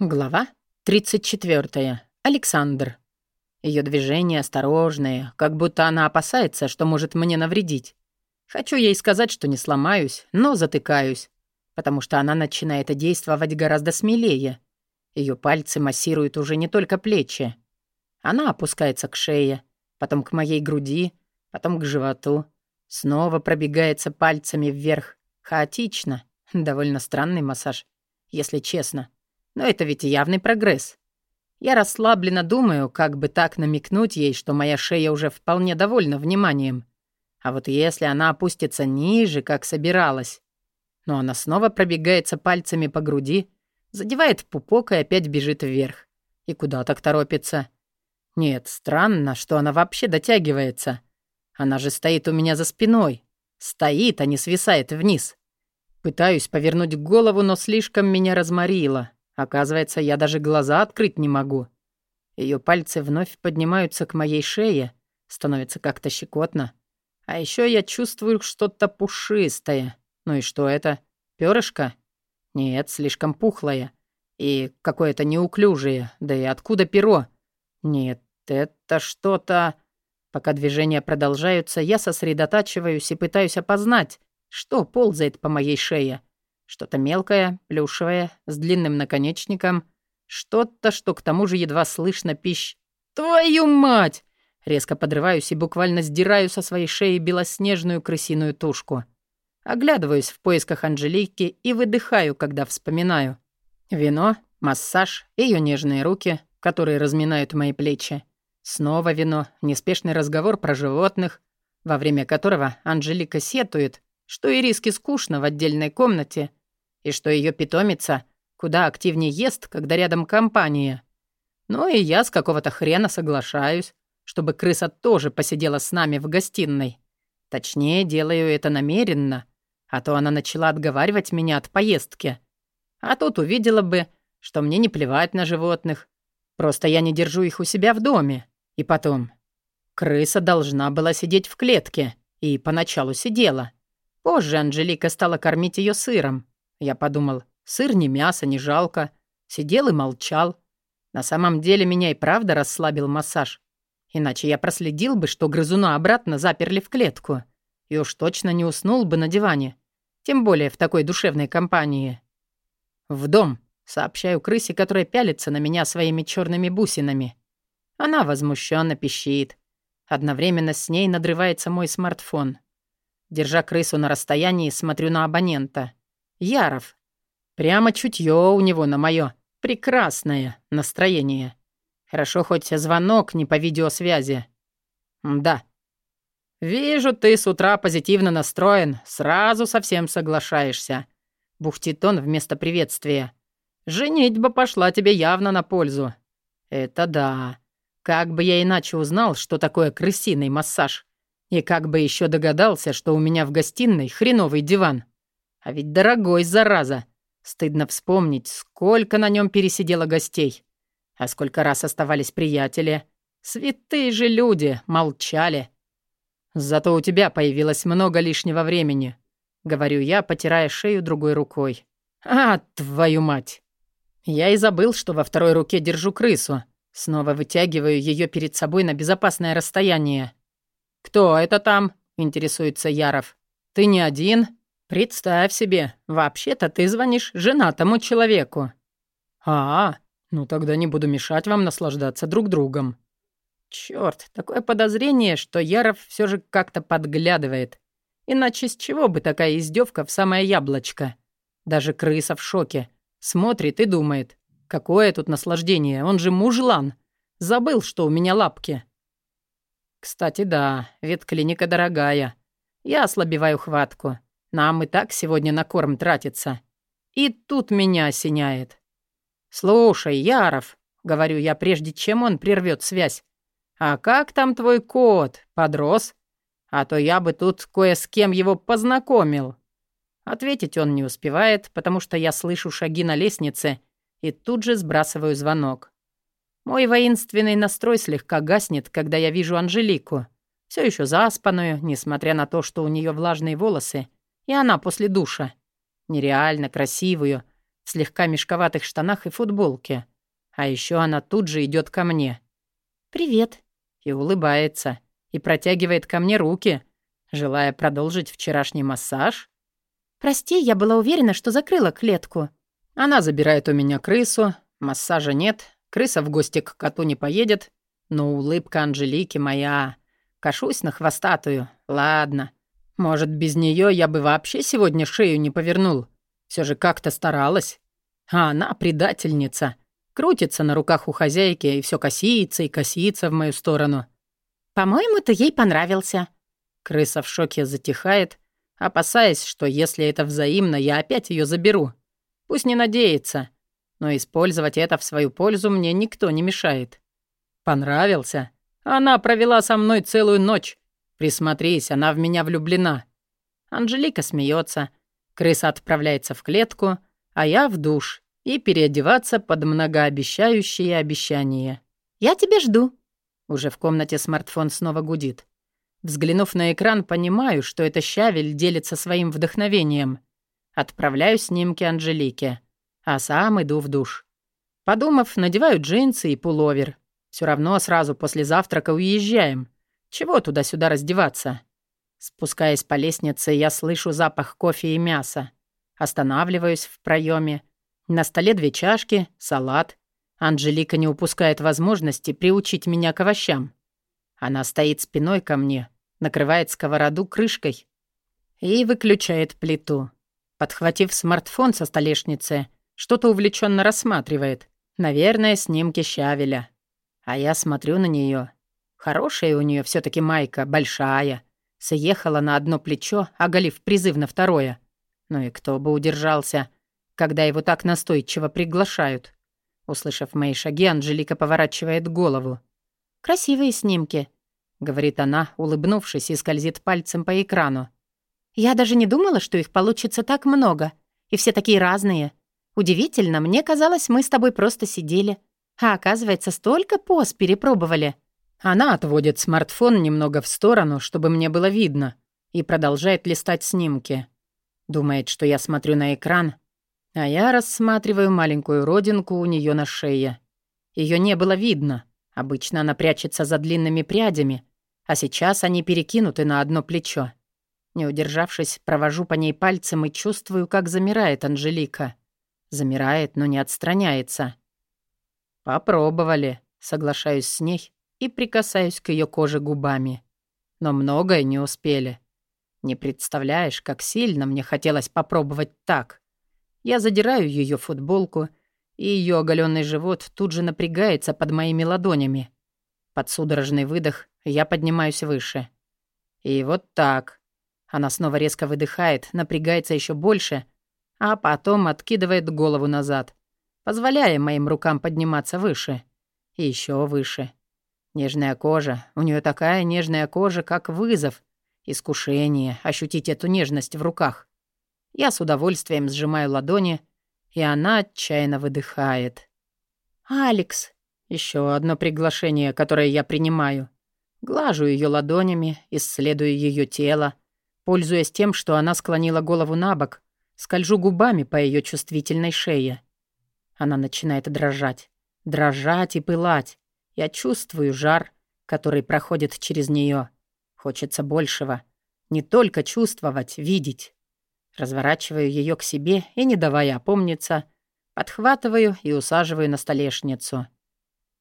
Глава 34. Александр. Ее движения осторожные, как будто она опасается, что может мне навредить. Хочу ей сказать, что не сломаюсь, но затыкаюсь, потому что она начинает действовать гораздо смелее. Ее пальцы массируют уже не только плечи. Она опускается к шее, потом к моей груди, потом к животу. Снова пробегается пальцами вверх. Хаотично. Довольно странный массаж, если честно. Но это ведь явный прогресс. Я расслабленно думаю, как бы так намекнуть ей, что моя шея уже вполне довольна вниманием. А вот если она опустится ниже, как собиралась, но она снова пробегается пальцами по груди, задевает пупок и опять бежит вверх. И куда так торопится? Нет, странно, что она вообще дотягивается. Она же стоит у меня за спиной. Стоит, а не свисает вниз. Пытаюсь повернуть голову, но слишком меня разморило. Оказывается, я даже глаза открыть не могу. Ее пальцы вновь поднимаются к моей шее, становится как-то щекотно. А еще я чувствую что-то пушистое. Ну и что это? Перышко? Нет, слишком пухлое. И какое-то неуклюжее. Да и откуда перо? Нет, это что-то... Пока движения продолжаются, я сосредотачиваюсь и пытаюсь опознать, что ползает по моей шее. Что-то мелкое, плюшевое, с длинным наконечником. Что-то, что к тому же едва слышно пищ... «Твою мать!» Резко подрываюсь и буквально сдираю со своей шеи белоснежную крысиную тушку. Оглядываюсь в поисках Анжелики и выдыхаю, когда вспоминаю. Вино, массаж, ее нежные руки, которые разминают мои плечи. Снова вино, неспешный разговор про животных, во время которого Анжелика сетует, что Ириске скучно в отдельной комнате, и что ее питомица куда активнее ест, когда рядом компания. Ну и я с какого-то хрена соглашаюсь, чтобы крыса тоже посидела с нами в гостиной. Точнее, делаю это намеренно, а то она начала отговаривать меня от поездки. А тут увидела бы, что мне не плевать на животных, просто я не держу их у себя в доме. И потом, крыса должна была сидеть в клетке, и поначалу сидела. Позже Анжелика стала кормить ее сыром, я подумал, сыр не мясо, не жалко. Сидел и молчал. На самом деле меня и правда расслабил массаж. Иначе я проследил бы, что грызуна обратно заперли в клетку. И уж точно не уснул бы на диване. Тем более в такой душевной компании. «В дом», — сообщаю крысе, которая пялится на меня своими черными бусинами. Она возмущенно пищит. Одновременно с ней надрывается мой смартфон. Держа крысу на расстоянии, смотрю на абонента. Яров. Прямо чутье у него на мое прекрасное настроение. Хорошо хоть звонок не по видеосвязи. Да. Вижу, ты с утра позитивно настроен, сразу совсем соглашаешься. Бухтит он вместо приветствия. Женитьба пошла тебе явно на пользу. Это да. Как бы я иначе узнал, что такое крысиный массаж? И как бы еще догадался, что у меня в гостиной хреновый диван? А ведь дорогой, зараза. Стыдно вспомнить, сколько на нем пересидело гостей. А сколько раз оставались приятели. Святые же люди, молчали. Зато у тебя появилось много лишнего времени, говорю я, потирая шею другой рукой. А, твою мать! Я и забыл, что во второй руке держу крысу. Снова вытягиваю ее перед собой на безопасное расстояние. «Кто это там?» — интересуется Яров. «Ты не один?» «Представь себе, вообще-то ты звонишь женатому человеку». «А, ну тогда не буду мешать вам наслаждаться друг другом». Черт, такое подозрение, что Яров все же как-то подглядывает. Иначе с чего бы такая издевка в самое яблочко? Даже крыса в шоке. Смотрит и думает. Какое тут наслаждение, он же мужлан. Забыл, что у меня лапки. Кстати, да, ветклиника дорогая. Я ослабеваю хватку. Нам и так сегодня на корм тратится. И тут меня осеняет. «Слушай, Яров», — говорю я, прежде чем он прервет связь, «а как там твой кот? Подрос? А то я бы тут кое с кем его познакомил». Ответить он не успевает, потому что я слышу шаги на лестнице и тут же сбрасываю звонок. Мой воинственный настрой слегка гаснет, когда я вижу Анжелику. Все еще заспанную, несмотря на то, что у нее влажные волосы — и она после душа. Нереально красивую, в слегка мешковатых штанах и футболке. А еще она тут же идет ко мне. «Привет». И улыбается. И протягивает ко мне руки, желая продолжить вчерашний массаж. «Прости, я была уверена, что закрыла клетку». Она забирает у меня крысу, массажа нет, крыса в гости к коту не поедет, но улыбка Анжелики моя. Кашусь на хвостатую. Ладно. Может, без нее я бы вообще сегодня шею не повернул. Все же как-то старалась. А она предательница. Крутится на руках у хозяйки и все косится и косится в мою сторону. «По-моему, ты ей понравился». Крыса в шоке затихает, опасаясь, что если это взаимно, я опять ее заберу. Пусть не надеется, но использовать это в свою пользу мне никто не мешает. Понравился? Она провела со мной целую ночь. Присмотрись, она в меня влюблена. Анжелика смеется. Крыса отправляется в клетку, а я в душ и переодеваться под многообещающие обещания. «Я тебя жду». Уже в комнате смартфон снова гудит. Взглянув на экран, понимаю, что это Щавель делится своим вдохновением. Отправляю снимки Анжелике, а сам иду в душ. Подумав, надеваю джинсы и пуловер. Все равно сразу после завтрака уезжаем. Чего туда-сюда раздеваться? Спускаясь по лестнице, я слышу запах кофе и мяса. Останавливаюсь в проеме. На столе две чашки, салат. Анжелика не упускает возможности приучить меня к овощам. Она стоит спиной ко мне, накрывает сковороду крышкой и выключает плиту. Подхватив смартфон со столешницы, что-то увлеченно рассматривает. Наверное, снимки Щавеля. А я смотрю на нее. Хорошая у нее все таки майка, большая. Съехала на одно плечо, оголив призыв на второе. Ну и кто бы удержался, когда его так настойчиво приглашают. Услышав мои шаги, Анжелика поворачивает голову. «Красивые снимки», — говорит она, улыбнувшись и скользит пальцем по экрану. «Я даже не думала, что их получится так много. И все такие разные. Удивительно, мне казалось, мы с тобой просто сидели. А оказывается, столько поз перепробовали». Она отводит смартфон немного в сторону, чтобы мне было видно, и продолжает листать снимки. Думает, что я смотрю на экран, а я рассматриваю маленькую родинку у нее на шее. Ее не было видно. Обычно она прячется за длинными прядями, а сейчас они перекинуты на одно плечо. Не удержавшись, провожу по ней пальцем и чувствую, как замирает Анжелика. Замирает, но не отстраняется. «Попробовали», — соглашаюсь с ней и прикасаюсь к ее коже губами. Но многое не успели. Не представляешь, как сильно мне хотелось попробовать так. Я задираю ее футболку, и ее оголенный живот тут же напрягается под моими ладонями. Под судорожный выдох я поднимаюсь выше. И вот так. Она снова резко выдыхает, напрягается еще больше, а потом откидывает голову назад позволяя моим рукам подниматься выше. И еще выше. Нежная кожа. У нее такая нежная кожа, как вызов. Искушение ощутить эту нежность в руках. Я с удовольствием сжимаю ладони, и она отчаянно выдыхает. «Алекс!» Еще одно приглашение, которое я принимаю. Глажу ее ладонями, исследую ее тело, пользуясь тем, что она склонила голову на бок, скольжу губами по ее чувствительной шее. Она начинает дрожать. Дрожать и пылать. Я чувствую жар, который проходит через нее. Хочется большего. Не только чувствовать, видеть. Разворачиваю ее к себе и, не давая опомниться, подхватываю и усаживаю на столешницу.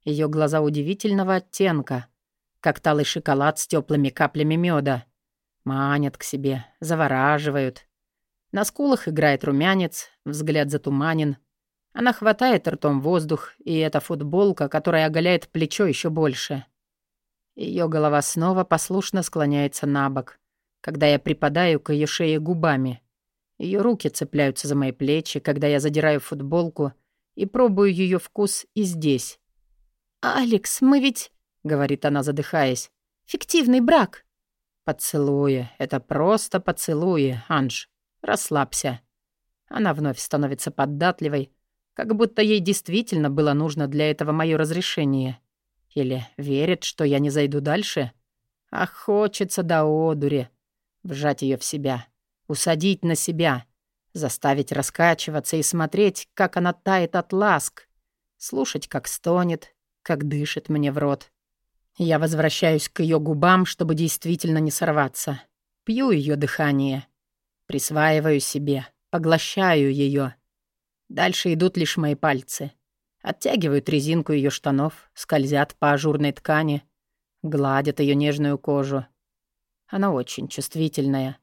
Ее глаза удивительного оттенка, как талый шоколад с теплыми каплями меда. Манят к себе, завораживают. На скулах играет румянец, взгляд затуманен, она хватает ртом воздух, и эта футболка, которая оголяет плечо еще больше. Ее голова снова послушно склоняется на бок, когда я припадаю к ее шее губами. Ее руки цепляются за мои плечи, когда я задираю футболку и пробую ее вкус и здесь. «Алекс, мы ведь...» — говорит она, задыхаясь. «Фиктивный брак». «Поцелуи. Это просто поцелуи, Анж. Расслабься». Она вновь становится податливой, как будто ей действительно было нужно для этого мое разрешение. Или верит, что я не зайду дальше? А хочется до одури. Вжать ее в себя. Усадить на себя. Заставить раскачиваться и смотреть, как она тает от ласк. Слушать, как стонет, как дышит мне в рот. Я возвращаюсь к ее губам, чтобы действительно не сорваться. Пью ее дыхание. Присваиваю себе, поглощаю ее. Дальше идут лишь мои пальцы. Оттягивают резинку ее штанов, скользят по ажурной ткани, гладят ее нежную кожу. Она очень чувствительная.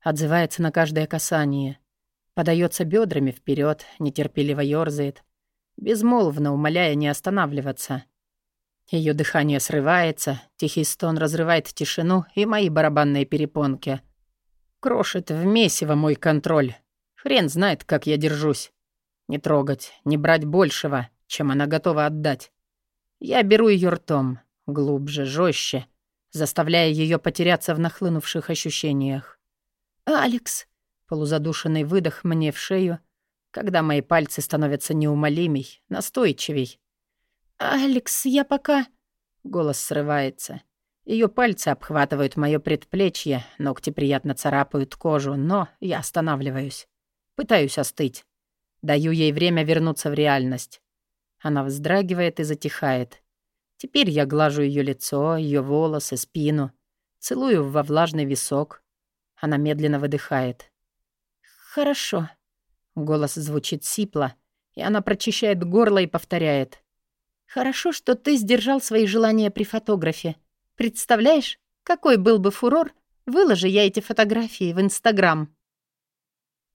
Отзывается на каждое касание. Подается бедрами вперед, нетерпеливо ёрзает, безмолвно умоляя не останавливаться. Ее дыхание срывается, тихий стон разрывает тишину и мои барабанные перепонки. Крошит в месиво мой контроль. Хрен знает, как я держусь. Не трогать, не брать большего, чем она готова отдать. Я беру ее ртом, глубже, жестче, заставляя ее потеряться в нахлынувших ощущениях. «Алекс!» — полузадушенный выдох мне в шею, когда мои пальцы становятся неумолимей, настойчивей. «Алекс, я пока...» Голос срывается. Ее пальцы обхватывают мое предплечье, ногти приятно царапают кожу, но я останавливаюсь. Пытаюсь остыть. Даю ей время вернуться в реальность. Она вздрагивает и затихает. Теперь я глажу ее лицо, ее волосы, спину. Целую во влажный висок. Она медленно выдыхает. «Хорошо». Голос звучит сипло, и она прочищает горло и повторяет. Хорошо, что ты сдержал свои желания при фотографе. Представляешь, какой был бы фурор, выложи я эти фотографии в Инстаграм.